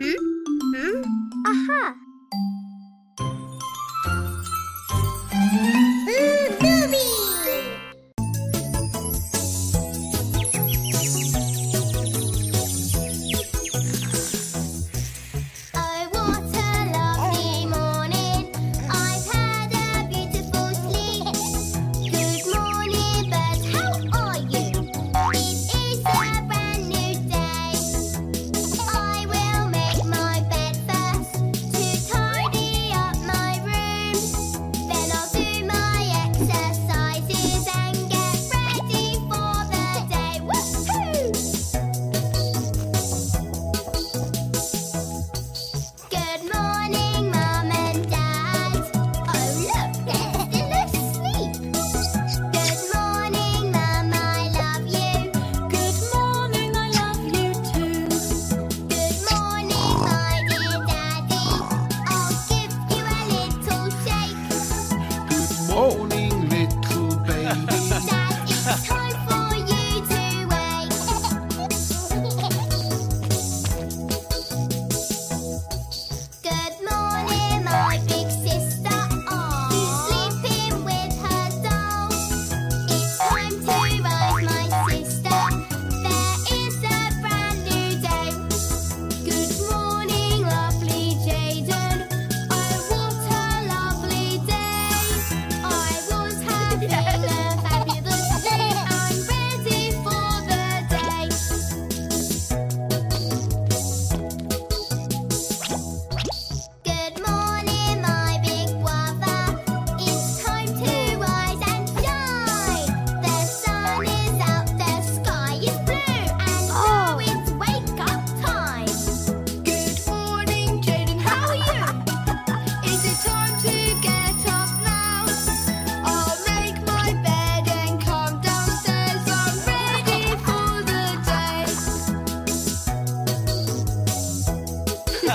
Hmm?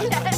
yeah.